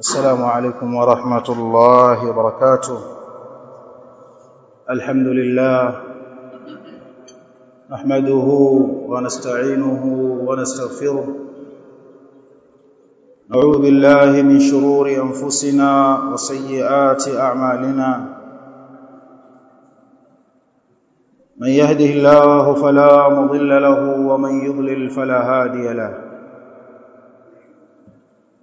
السلام عليكم ورحمة الله وبركاته. الحمد لله نحمده ونستعينه ونستغفره. نعوذ بالله من شرور أنفسنا وسيئات أعمالنا. من يهده الله فلا مضل له ومن يضلل فلا هادي له.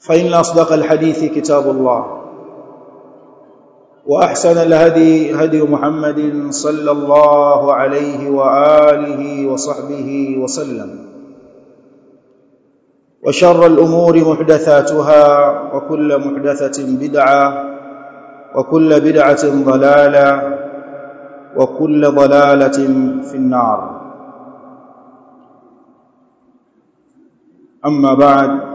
فإن أصدق الحديث كتاب الله وأحسن الهدي هدي محمد صلى الله عليه وآله وصحبه وسلم وشر الأمور محدثاتها وكل محدثة بدعة وكل بدعة ضلالة وكل ضلالة في النار. أما بعد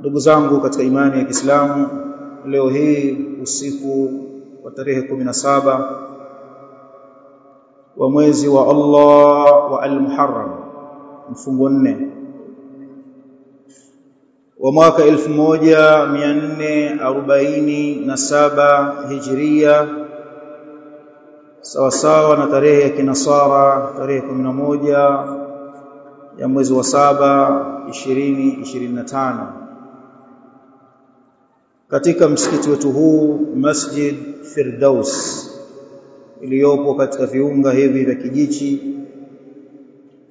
ndugu zangu katika imani ya Kiislamu leo hii usiku wa tarehe 17 wa mwezi wa Allah wa al-Muharram mfungo 4 wa mwaka 1447 Hijria sawa sawa na tarehe ya Kinasara tarehe 11 ya mwezi wa saba 2025 katika msikiti wetu huu Masjid Firdaus iliyopo katika viunga hivi vya kijiji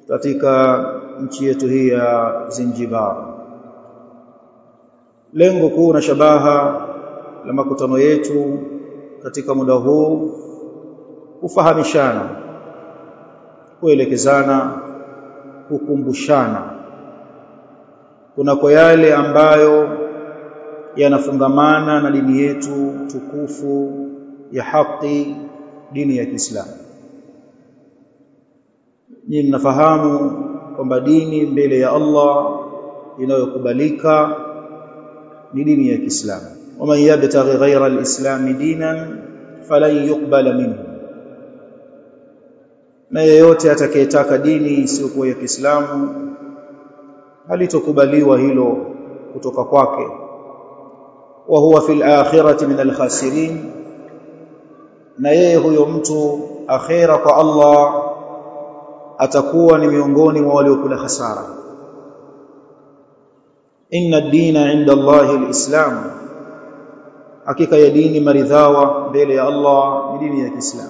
katika nchi yetu hii ya Zanzibar. Lengo kuu na shabaha la makutano yetu katika muda huu kufahamishana, kuelekezana, kukumbushana kunako yale ambayo yanafungamana na dini yetu tukufu ya haki dini ya Kiislamu. ni mnafahamu kwamba dini mbele ya Allah inayokubalika ni dini ya Kiislamu. Waman yabtaghi ghayra al-islam dinan falan yuqbala minhu, na yeyote atakayetaka dini isiyokuwa ya Kiislamu halitokubaliwa hilo kutoka kwake وهو في الآخرة من الخاسرين. نيه يمت أخيرا الله أتكون ميونغون وليكل خسارا إن الدين عند الله الإسلام. حقيقة يدين مرذاوة بيلي الله يدين يك إسلام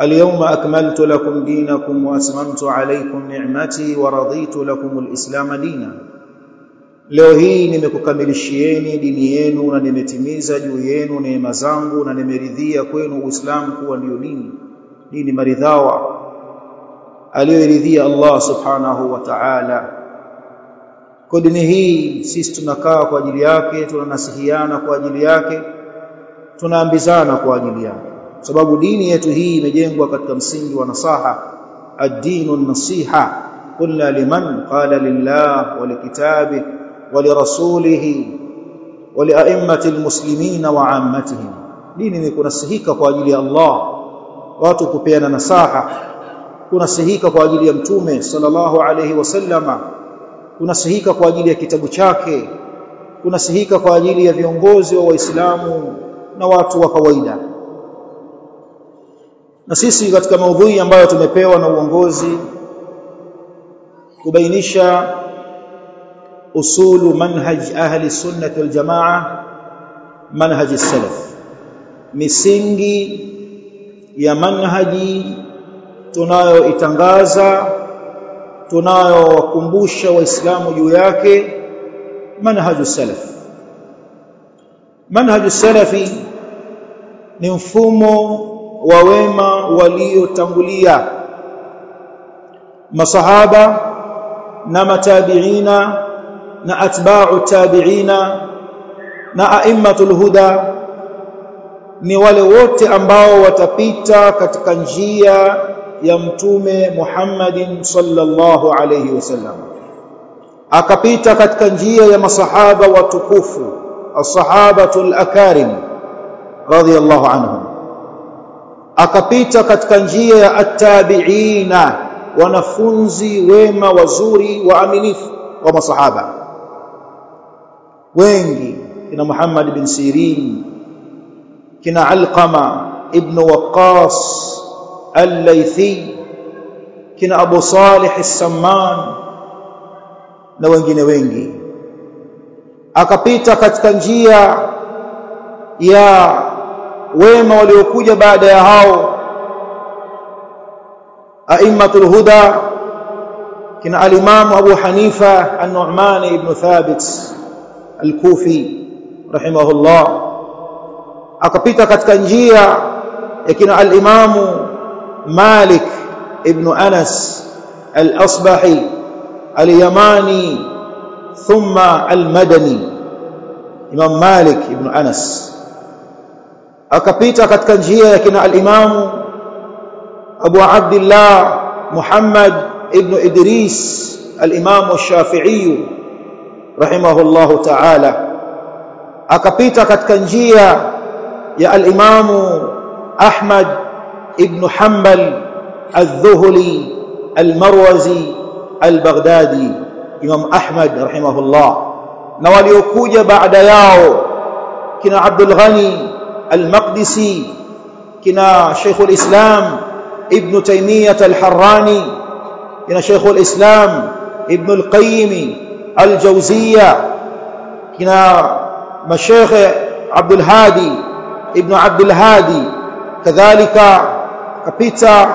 اليوم أكملت لكم دينكم وأسممت عليكم نعمتي ورضيت لكم الإسلام ديناً. Leo hii nimekukamilishieni dini yenu na nimetimiza juu yenu neema zangu na nimeridhia kwenu Uislamu kuwa ndio dini dini maridhawa aliyoridhia Allah subhanahu wa ta'ala. Kwa dini hii sisi tunakaa kwa ajili yake, tunanasihiana kwa ajili yake, tunaambizana kwa ajili yake, sababu dini yetu hii imejengwa katika msingi wa nasaha, ad-dinu an-nasiha. Qulna liman qala lillah wa likitabihi ولرسوله ولأئمة المسلمين وعامتهم dini ni kunasihika kwa ajili ya Allah watu kupeana nasaha kunasihika kwa ajili ya mtume sallallahu alayhi wasallama kunasihika kwa ajili ya kitabu chake kunasihika kwa ajili ya viongozi wa waislamu na watu wa kawaida na sisi katika maudhui ambayo tumepewa na uongozi kubainisha usulu manhaj ahli sunnati wal jamaa manhaj salaf misingi ya manhaji tunayoitangaza tunayowakumbusha waislamu juu yake manhaju salaf manhaju salafi ni mfumo wa wema waliotangulia. Masahaba na matabiina na atba'u tabiina na a'immatul huda ni wale wote ambao watapita katika njia ya mtume Muhammadin sallallahu alayhi wasallam. Akapita katika njia ya masahaba watukufu as-sahabatul akarim radiyallahu anhum. Akapita katika njia ya at-tabi'ina wanafunzi wema wazuri waaminifu wa masahaba wengi kina Muhammad bin Sirin kina Alqama ibn Waqqas al-Laythi kina Abu Salih as-Samman na wengine wengi. Akapita katika njia ya wema waliokuja baada ya hao aimmatul huda kina al-Imam Abu Hanifa an-Nu'man ibn Thabit الكوفي رحمه الله أكبت كتكنجية يكن الإمام مالك ابن أنس الأصبحي اليماني ثم المدني إمام مالك ابن أنس أكبت كتكنجية يكن الإمام أبو عبد الله محمد ابن إدريس الإمام الشافعي rahimahullahu ta'ala akapita katika njia ya al-Imam Ahmad ibn Hanbal al-Dhuhli al-Marwazi al-Baghdadi Imam Ahmad rahimahullah na waliokuja baada yao kina Abdul Ghani al-Maqdisi kina Sheikh al-Islam Ibn Taymiyyah al-Harrani kina Sheikh al-Islam Ibn al-Qayyim al-Jawziyya kina mashekhe Abdul Hadi Ibn Abdul Hadi. Kadhalika kapita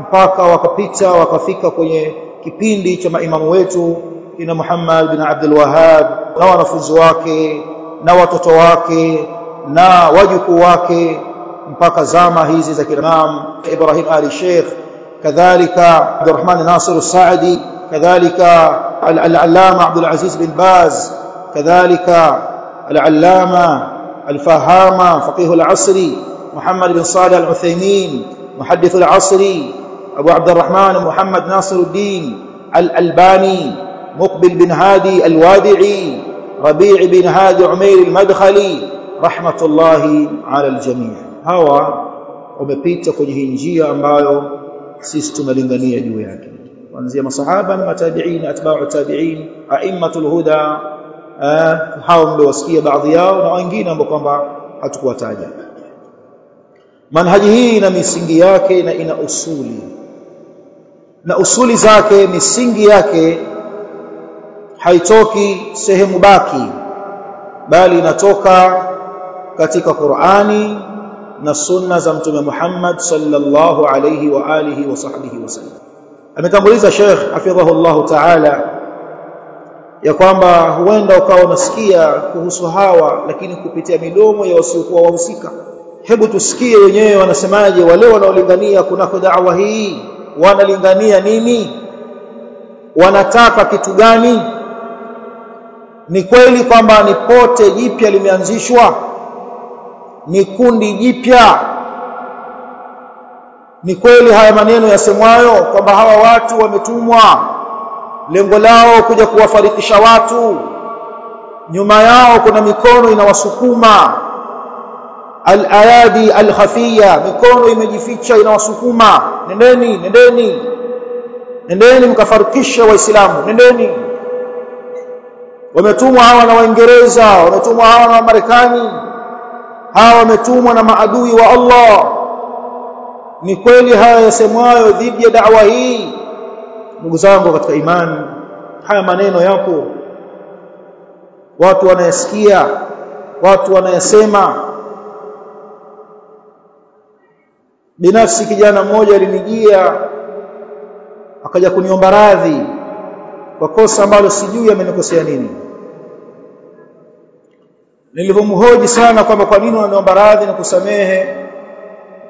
mpaka wakapita wakafika kwenye kipindi cha maimamu wetu kina Muhammad bin Abdul Wahhab na wanafunzi wake na watoto wake na wajukuu wake mpaka zama hizi za kinam Ibrahim Ali Sheikh. Kadhalika Abdurrahman Nasir As-Saadi kadhalika al-Allama Abdul Aziz bin Baz kadhalika al-Allama al-Fahama faqih al-Asri Muhammad bin Salih al-Uthaymeen muhaddith al-Asri Abu Abdurrahman Muhammad Nasiruddin al-Albani Muqbil bin Hadi al-Wadi'i Rabi' bin Hadi Umair al-Madkhali rahmatullahi ala al-jami' hawa wamepita kwenye hii njia ambayo sisi tunalingania juu yake kuanzia masahaba na matabi'in atba'u tabi'in a'immatul huda hao mliowasikia baadhi yao na wengine ambao kwamba hatukuwataja. Manhaji hii ina misingi yake na ina usuli. Na usuli zake misingi yake haitoki sehemu baki bali inatoka katika Qur'ani na sunna za mtume Muhammad sallallahu alayhi wa alihi wa sahbihi wasallam ametambuliza Sheikh hafidhahullah ta'ala ya kwamba huenda ukawa unasikia kuhusu hawa lakini kupitia midomo ya wasiokuwa wahusika. Hebu tusikie wenyewe wanasemaje wale wanaolingania kunako da'wa hii wanalingania nini? Wanataka kitu gani? Ni kweli kwamba ni pote jipya limeanzishwa? Ni kundi jipya ni kweli haya maneno yasemwayo kwamba hawa watu wametumwa. Lengo lao kuja kuwafarikisha watu. Nyuma yao kuna mikono inawasukuma. Al-ayadi al-khafiya mikono imejificha inawasukuma. Nendeni nendeni. Nendeni mkafarikishe waislamu nendeni. Wametumwa hawa na waingereza wametumwa hawa na wamarekani. Hawa wametumwa na maadui wa Allah ni kweli haya yasemwayo dhidi ya da'wa hii? Ndugu zangu katika imani haya maneno yako watu wanayasikia watu wanayasema. Binafsi kijana mmoja alinijia akaja kuniomba radhi kwa kosa ambalo sijui amenikosea nini. Nilivyomhoji sana kwamba kwa nini unaniomba radhi na kusamehe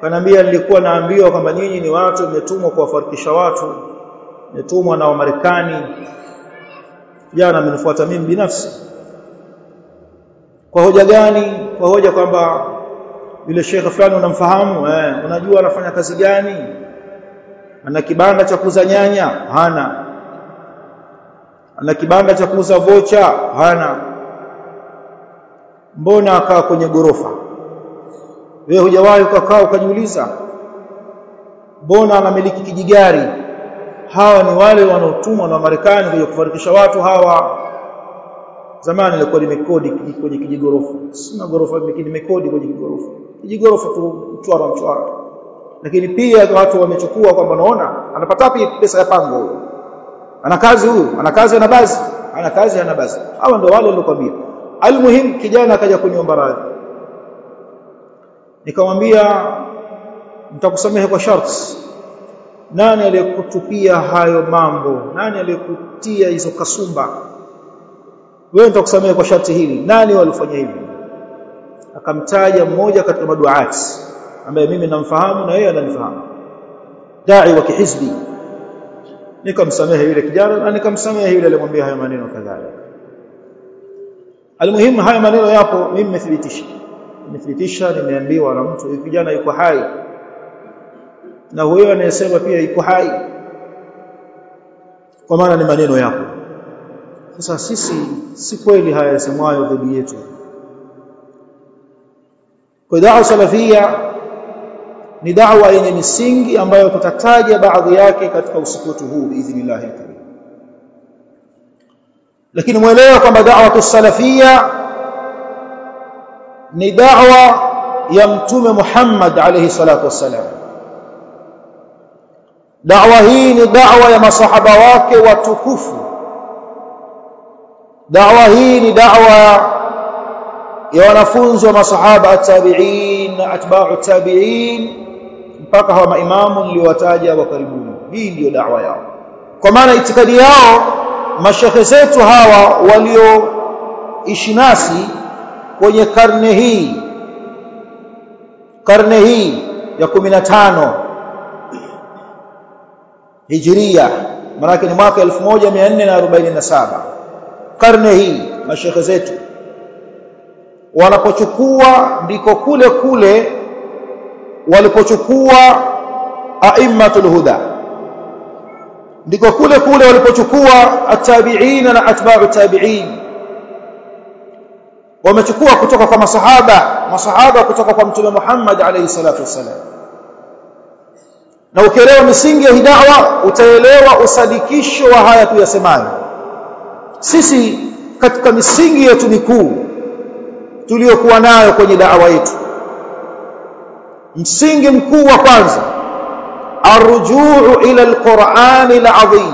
kanambia nilikuwa naambiwa kwamba nyinyi ni watu mmetumwa kuwafarikisha watu mmetumwa na Wamarekani. Jana amenifuata mimi binafsi. Kwa hoja gani? Kwa hoja kwamba yule shekhe fulani unamfahamu eh unajua anafanya kazi gani? Ana kibanda cha kuuza nyanya? Hana. Ana kibanda cha kuuza vocha? Hana. Mbona akaa kwenye gorofa wewe hujawahi ukakaa ukajiuliza mbona anamiliki kijigari? Hawa ni wale wanaotumwa na Marekani kuja kufarikisha watu hawa. Zamani ilikuwa nimekodi kwenye kijigorofa sina gorofa nimekodi kwenye kijigorofa kijigorofa tu mchwara mchwara. Lakini pia watu wamechukua kwamba naona anapata wapi pesa ya pango huyo ana kazi huyu? Ana kazi ana basi ana kazi ana basi hawa ndio wale waliokwambia. Almuhim kijana akaja kuniomba radhi nikamwambia nitakusamehe kwa sharti. Nani aliyekutupia hayo mambo? Nani aliyekutia hizo kasumba? Wewe nitakusamehe kwa sharti hili. Nani walifanya hivi akamtaja mmoja katika maduati ambaye mimi namfahamu na yeye ananifahamu. Dai wa kihizbi. Nikamsamehe yule kijana na nikamsamehe yule aliyemwambia hayo maneno kadhalika. Almuhimu haya maneno yapo mimi nimethibitisha nimethibitisha nimeambiwa na mtu huyu kijana yuko hai? Na huyo anayesema pia yuko hai. Kwa maana ni maneno yako. Sasa sisi si kweli haya yasemwayo dhidi yetu. Kwa da'wa salafia ni da'wa yenye misingi ambayo tutataja baadhi yake katika usiku wetu huu biidhnillah lakini mwelewa kwamba da'wa salafia ni da'wa ya mtume Muhammad alayhi salatu wassalam. Da'wa hii ni da'wa ya masahaba wake watukufu. Da'wa hii ni da'wa ya wanafunzi wa masahaba at-tabi'in atba'u at-tabi'in mpaka hawa maimamu niliowataja wa karibuni. Hii ndiyo da'wa yao. Kwa maana itikadi yao mashekhe zetu hawa walioishi nasi kwenye karne hii karne hii ya 15 Hijria maana ni mwaka 1447 karne hii mashekhe zetu wanapochukua ndiko kule kule walipochukua aimmatul huda. Ndiko kule kule walipochukua atabiina na atba'u tabi'in wamechukua kutoka kwa masahaba masahaba kutoka kwa mtume Muhammad alayhi salatu wasalam na ukielewa misingi ya hidawa utaelewa usadikisho wa haya tuyasemayo. Sisi katika misingi yetu mikuu tuliyokuwa nayo kwenye da'wa yetu msingi mkuu wa kwanza arrujuu ila alquran alazim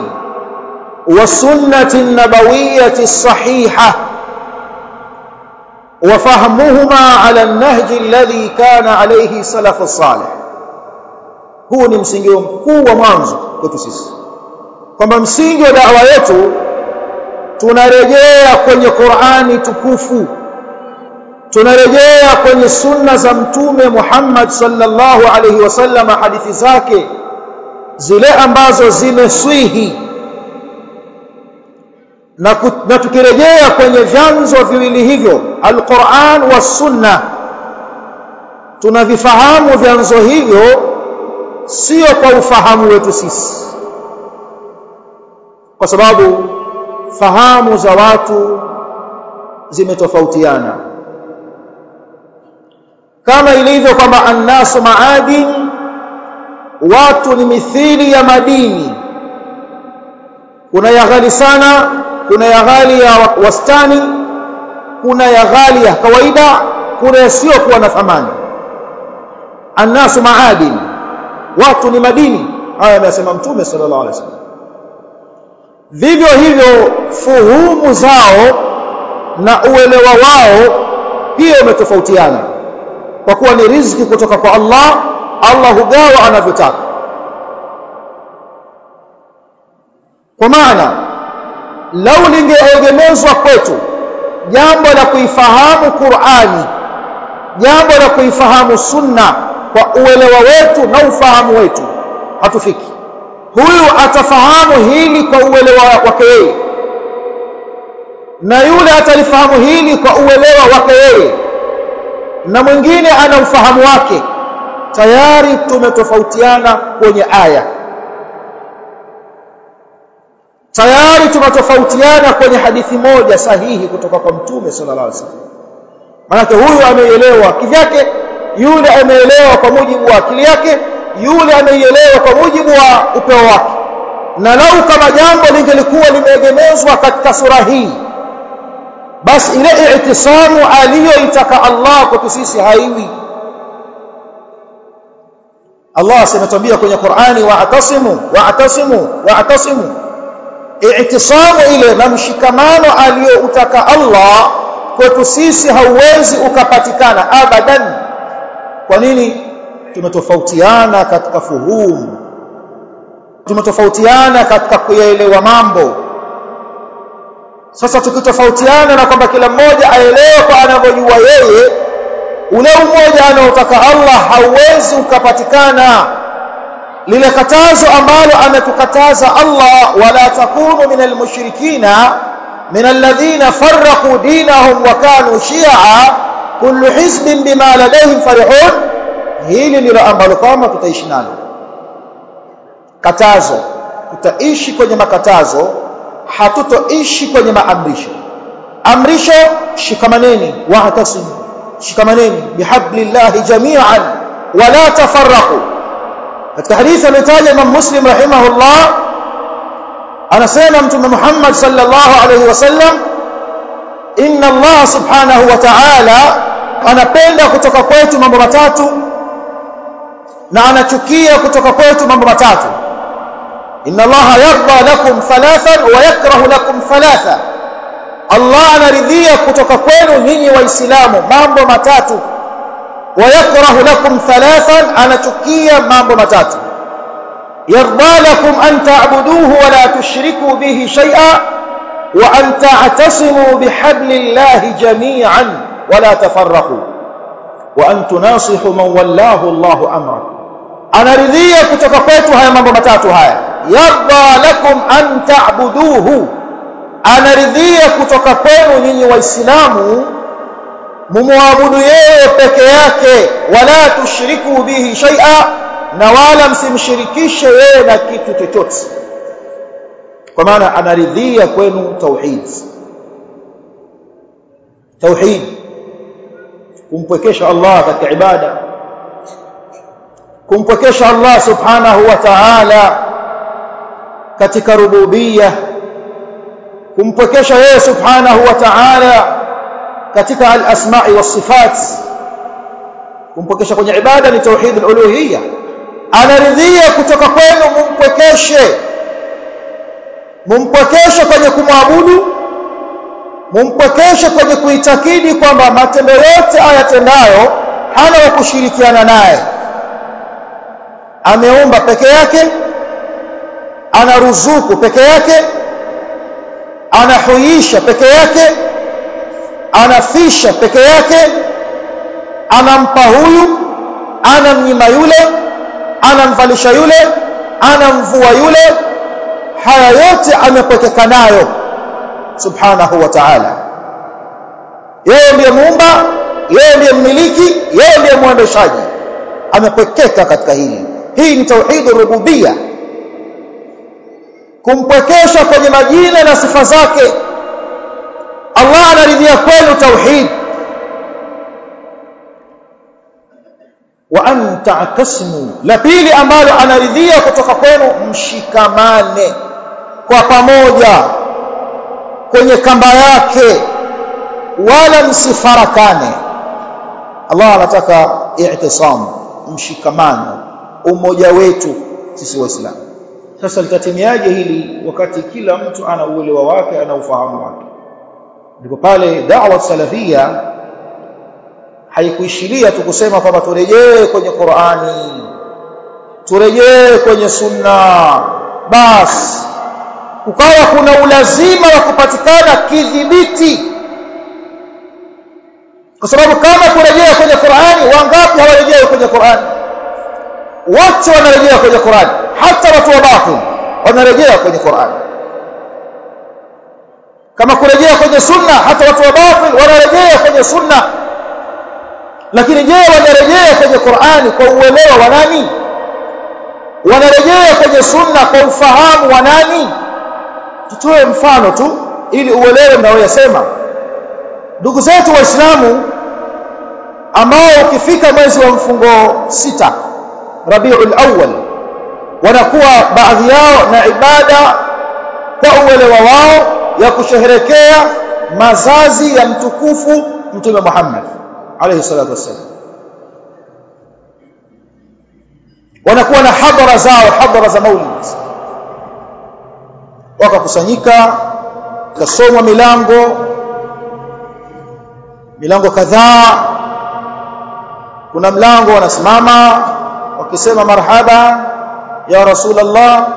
wa sunnati nabawiyyah as-sahihah وفهمهما على النهج الذي كان عليه سلف الصالح huu ni msingi mkuu wa mwanzo kwetu sisi kwamba msingi wa da'wa yetu tunarejea kwenye Qur'ani tukufu tunarejea kwenye sunna za mtume Muhammad sallallahu alaihi wasallam hadithi zake zile ambazo zimeswihi na, na tukirejea kwenye vyanzo viwili hivyo alquran wa sunna tunavifahamu vyanzo hivyo sio kwa ufahamu wetu sisi. Kwa sababu fahamu za watu zimetofautiana. Kama ilivyo kwamba annasu maadin watu ni mithili ya madini. Kuna ya ghali sana kuna ya ghali ya wastani kuna ya ghali ya kawaida kuna yasiyokuwa na thamani. Annasu maadin watu ni madini. Haya amesema mtume sallallahu alaihi wasallam. Vivyo hivyo fuhumu zao na uelewa wao pia umetofautiana. Kwa kuwa ni riziki kutoka kwa Allah Allah hugawa anavyotaka. Kwa maana lau lingeegemezwa kwetu jambo la kuifahamu Qur'ani jambo la kuifahamu sunna kwa uelewa wetu na ufahamu wetu hatufiki. Huyu atafahamu hili kwa uelewa wake yeye na yule atalifahamu hili kwa uelewa wake yeye na mwingine ana ufahamu wake. Tayari tumetofautiana kwenye aya tayari tunatofautiana kwenye hadithi moja sahihi kutoka kwa mtume sallallahu alaihi wasallam. Manake huyu ameelewa kivyake yule ameelewa kwa mujibu wa akili yake yule ameielewa kwa mujibu wa upeo wake. Na lau kama jambo lingelikuwa limeegemezwa katika sura hii basi ile i'tisamu aliyoitaka Allah kwetu sisi haiwi. Allah asemetambia kwenye Qur'ani wa'tasimu wa'tasimu wa'tasimu i'tisamu ile na mshikamano aliyoutaka Allah kwetu sisi hauwezi ukapatikana abadan. Kwa nini? Tumetofautiana katika fuhumu tumetofautiana katika kuyaelewa mambo. Sasa tukitofautiana na kwamba kila mmoja aelewe kwa anavyojua yeye ule umoja anaotaka Allah hauwezi ukapatikana lile katazo ambalo ametukataza Allah wala takunu minal mushrikina min alladhina farraqu dinahum wa kanu shi'a kullu hizbin bima ladayhim farihun. Hili ndilo ambalo kama tutaishi nalo. Katazo. Tutaishi kwenye makatazo. Hatutoishi kwenye maamrisho. Amrisho shikamaneni wa'tasimu. Shikamaneni bihablillahi jami'an. Wala tafarraqu katika hadithi aliyotaja Imam Muslim rahimahullah anasema mtume Muhammad sallallahu alaihi wasallam inna Allah subhanahu wa ta'ala anapenda kutoka kwetu mambo matatu na anachukia kutoka kwetu mambo matatu inna allaha yarda lakum thalathan wa yakrahu lakum thalatha Allah anaridhia kutoka kwenu nyinyi waislamu mambo matatu ويكره لكم ثلاثا. أنا تشكيا مambo matatu يرضى لكم أن تعبدوه ولا تشركوا به شيئا وأن تعتصموا بحبل الله جميعا ولا تفرقوا. وأن تناصحوا من ولاه الله امرا. أنا رضيا كتوكوتو هاي مambo matatu haya يرضى لكم أن تعبدوه. أنا رضيا كتوكوتو نيي واسلاموا mumwabudu yeye peke yake wala tushiriku bihi shay'a na wala msimshirikishe yeye na kitu chochote. Kwa maana anaridhia kwenu tauhid. Tauhid kumpwekesha Allah katika ibada kumpwekesha Allah subhanahu wa ta'ala katika rububiyya kumpwekesha yeye subhanahu wa ta'ala katika al-asma'i was-sifat. Kumpokesha kwenye ibada ni tauhid al-uluhiyya. Anaridhia kutoka kwenu mumpwekeshe mumpwekeshe kwenye kumwabudu. Mumpwekeshe kwenye kuitakidi kwamba matendo yote ayatendayo hana wa kushirikiana naye. Ameumba peke yake. Anaruzuku peke yake. Anahuisha peke yake anafisha peke yake anampa huyu anamnyima yule anamvalisha yule anamvua yule. Haya yote amepwekeka nayo subhanahu wa ta'ala. Yeye ndiye muumba yeye ndiye mmiliki yeye ndiye mwendeshaji. Amepwekeka katika hili. Hii ni tauhid rububia kumpwekesha kwenye majina na sifa zake Allah anaridhia kwenu tauhid. Wa an ta'tasimu la pili ambalo anaridhia kutoka kwenu mshikamane kwa pamoja kwenye kamba yake wala msifarakane. Allah anataka i'tisam mshikamano umoja wetu sisi waislamu. Sasa litatimiaje hili wakati kila mtu ana uelewa wake ana ufahamu wake ndipo pale da'wa salafia haikuishiria tu kusema kwamba turejee kwenye Qur'ani turejee kwenye sunna. Basi ukawa kuna ulazima wa kupatikana kidhibiti. Kwa sababu kama kurejea kwenye Qur'ani wangapi hawarejea kwenye Qur'ani? Wote wanarejea kwenye Qur'ani. Hata watu wa batil wanarejea kwenye Qur'ani kama kurejea kwenye sunna hata watu wa batil wanarejea kwenye sunna. Lakini je wanarejea kwenye Qur'ani kwa uelewa wa nani? Wanarejea kwenye sunna kwa ufahamu wa nani? Tutoe mfano tu ili uelewe ninayoyasema ndugu zetu waislamu ambao ukifika mwezi wa mfungo sita Rabiul Awwal wanakuwa baadhi yao na ibada kwa uelewa wao ya kusherehekea mazazi ya mtukufu mtume Muhammad alayhi salatu wassalam. Wanakuwa na hadhara zao hadhara za maulid wakakusanyika kasomwa milango milango kadhaa. Kuna mlango wanasimama wakisema marhaba ya rasulullah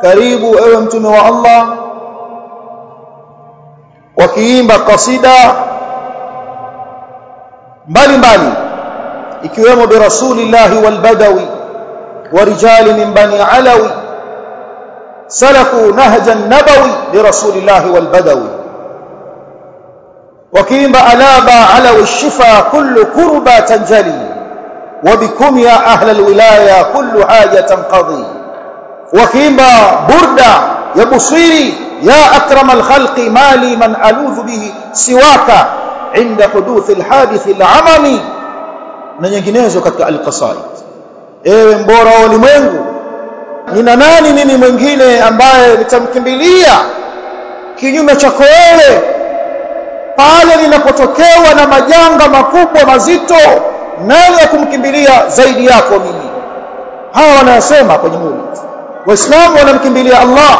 karibu ewe mtume wa Allah wakiimba kasida mbalimbali ikiwemo bi rasulillahi wal badawi wa rijali min bani alawi salaku nahja nabawi li rasulillahi wal badawi wakiimba alaba alawi shifa kullu kurba tanjali وبكم يا أهل الولاية كل حاجة تنقضي وكيما بردة يا بصيري ya akram alkhalqi mali man aludhu bihi siwaka inda huduth alhadith alamami na nyinginezo katika alqasaid. Ewe mbora wa ulimwengu nina nani nini mwingine ambaye nitamkimbilia kinyume cha wewe pale linapotokewa na majanga makubwa mazito? Nani ya kumkimbilia zaidi yako mimi? Hawa wanayosema kwenye murid waislamu wanamkimbilia Allah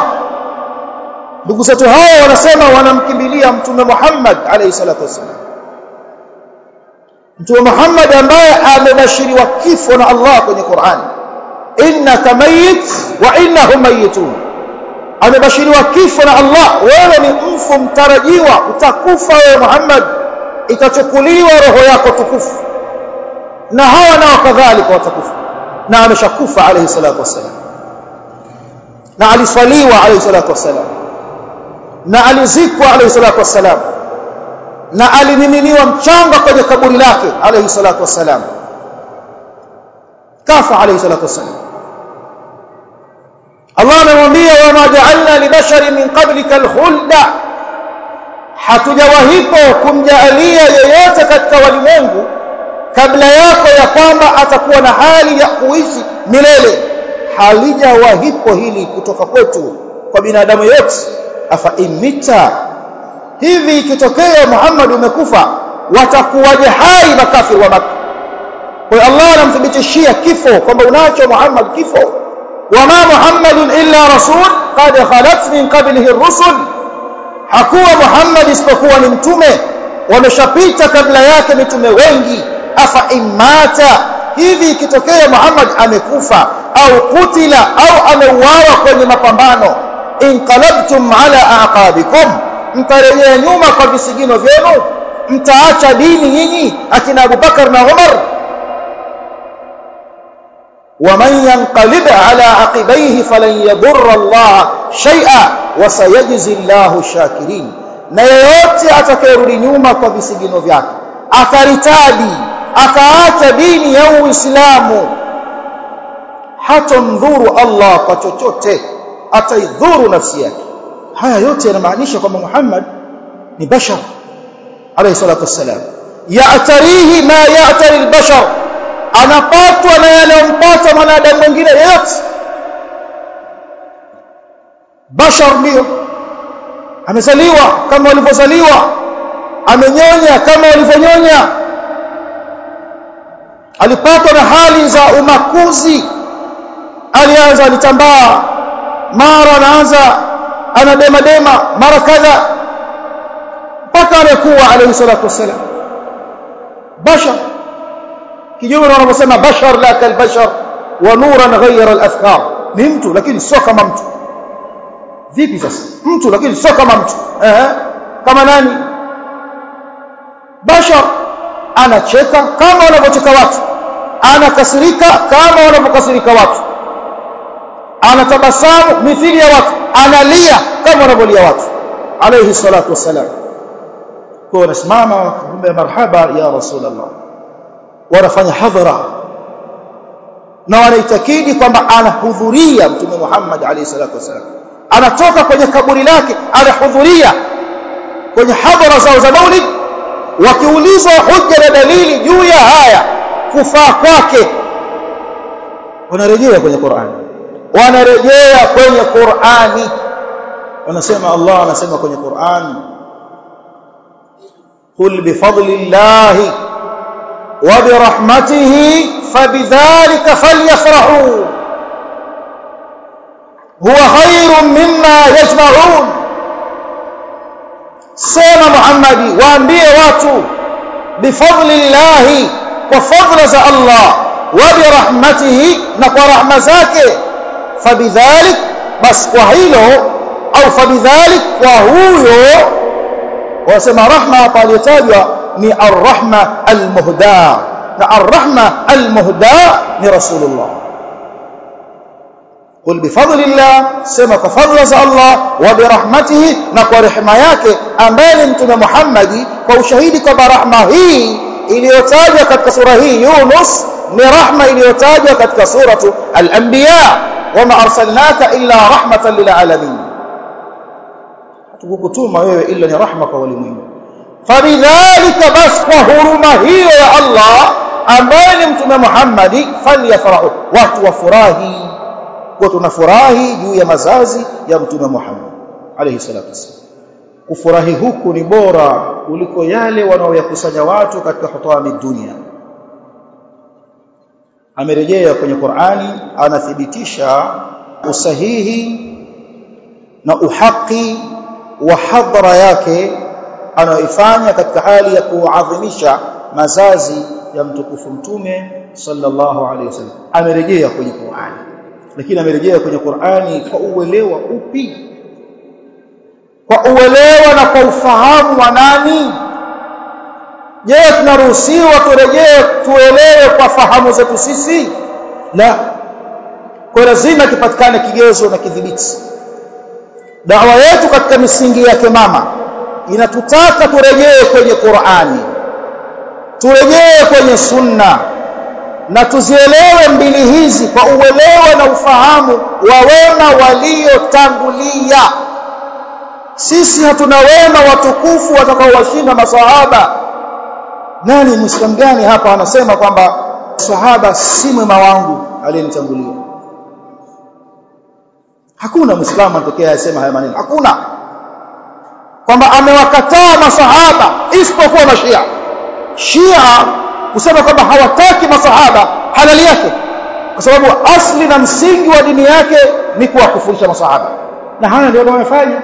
ndugu zetu hao wanasema wanamkimbilia mtume Muhammad alayhi salatu wasallam mtume Muhammad ambaye amebashiriwa kifo na Allah kwenye Qur'an. Innaka mayit wa innahum mayitun amebashiriwa kifo na Allah. Wewe ni mfu mtarajiwa. Utakufa wewe Muhammad. Itachukuliwa roho yako tukufu. Na hawa nao kadhalika watakufa. Na ameshakufa alayhi salatu wasallam na aliswaliwa alayhi salatu wasalam na alizikwa alayhi salatu wasalam na alimiminiwa mchanga kwenye kaburi lake alayhi salatu wasalam kafa alayhi salatu wasalam Allah amemwambia wama ja'alna libasharin min qablika alkhulda. Hatujawahipo kumjaalia yeyote katika walimwengu kabla yako ya kwamba atakuwa na hali ya kuishi milele. Halijawahipo hili kutoka kwetu kwa binadamu yote afa imita hivi ikitokea Muhammad umekufa watakuwaje hai makafiri wa Makka? Kwa Allah anamthibitishia kifo kwamba unacho Muhammad kifo. Wa ma Muhammadun illa rasul qad khalat min qablihi ar-rusul hakuwa Muhammad isipokuwa ni mtume. Wameshapita kabla yake mitume wengi. Afa imata hivi ikitokea Muhammad amekufa au kutila au ameuawa kwenye mapambano inqalabtum ala aqabikum mtarejea nyuma kwa visigino vyenu mtaacha dini nyinyi akina Abubakar na Umar ومن ينقلب على عقبيه فلن يضر الله شيئا وسيجزي الله الشاكرين na yeyote atakayerudi nyuma kwa visigino vyake akaritadi akaacha dini ya Uislamu hatomdhuru Allah kwa chochote ataidhuru nafsi yake. Haya yote yanamaanisha kwamba Muhammad ni bashar alayhi salatu wassalam. Ya'tarihi ma ya'tari al-bashar. Anapatwa na yale yanayompata mwanadamu mwingine yeyote. Bashar ndio. Amezaliwa kama walivyozaliwa. Amenyonya kama walivyonyonya alipatwa na hali za umakuzi. Alianza alitambaa mara anaanza anadema dema mara kadha mpaka amekuwa alayhi salatu wasalam bashar. Kinyume na wanavyosema bashar la kalbashar wa nuran ghayra al-afkar ni mtu lakini sio kama mtu. Vipi sasa? Mtu lakini sio kama mtu. Eh kama nani? Bashar. Anacheka kama wanavyocheka watu. Anakasirika kama wanavyokasirika watu anatabasamu mithili ya watu. Analia kama wanavyolia watu. Alayhi salatu wassalam. Kwa wanasimama kumbe marhaba ya rasulullah. Wanafanya hadhara. Na wanaitakidi kwamba anahudhuria mtume Muhammad alayhi salatu wasalam anatoka kwenye kaburi lake anahudhuria kwenye hadhara zao za maulid. Wakiulizwa hujja na dalili juu ya haya kufaa kwake wanarejea kwenye Qur'ani wanarejea kwenye Qur'ani. Wanasema Allah anasema kwenye Qur'an qul bi fadlillahi wa bi rahmatihi fabidhalika falyafrahu huwa khairun mimma yajma'un. Sema Muhammad waambie watu bifadlillahi kwa fadla za Allah wa bi rahmatihi na kwa rahma zake. فبذلك بس وحيله أو فبذلك وهو وسمى رحمة باليتابع ني الرحمة المهداء الرحمة المهداء رسول الله. قل بفضل الله سمى كفضل الله وبرحمته نقوى رحمياك. أمال أنتم محمد فأشهدك برحمة. هي إلي يتابع كتك هي يونس من رحمة إلي يتابع كتك الأنبياء. Wama arsalnaka illa rahmatan lil alamin. Hatukukutuma wewe illa ni rahma kwa walimwengu. Fabidhalika bas kwa huruma hiyo ya Allah ambaye ni mtume Muhammad falyafrahu watu wafurahi. Kwa tunafurahi juu ya mazazi ya mtume Muhammad alayhi salatu wasallam kufurahi huku ni bora kuliko yale wanaoyakusanya watu katika hutami dunia amerejea kwenye Qur'ani anathibitisha usahihi na uhaki wa hadhara yake anayoifanya katika hali ya kuadhimisha mazazi ya mtukufu mtume sallallahu alaihi wasallam. Amerejea kwenye Qur'ani. Lakini amerejea kwenye Qur'ani kwa uelewa upi? Kwa uelewa na kwa ufahamu wa nani je tunaruhusiwa turejee tuelewe kwa fahamu zetu sisi? La. Kwa lazima kipatikane kigezo na kidhibiti. Dawa yetu katika misingi yake mama inatutaka turejee kwenye Qur'ani turejee kwenye sunna na tuzielewe mbili hizi kwa uelewa na ufahamu wa wema waliotangulia. Sisi hatuna wema watukufu watakaowashinda masahaba nani muislamu gani hapa anasema kwamba sahaba si mwema wangu aliyenitangulia? Hakuna muislamu anatokea asema haya maneno. Hakuna. Kwamba amewakataa masahaba isipokuwa mashia shia. Kusema kwamba hawataki masahaba halali yake. Kwa sababu asli na msingi wa dini yake ni kuwakufurisha masahaba. Na haya ndio wanayofanya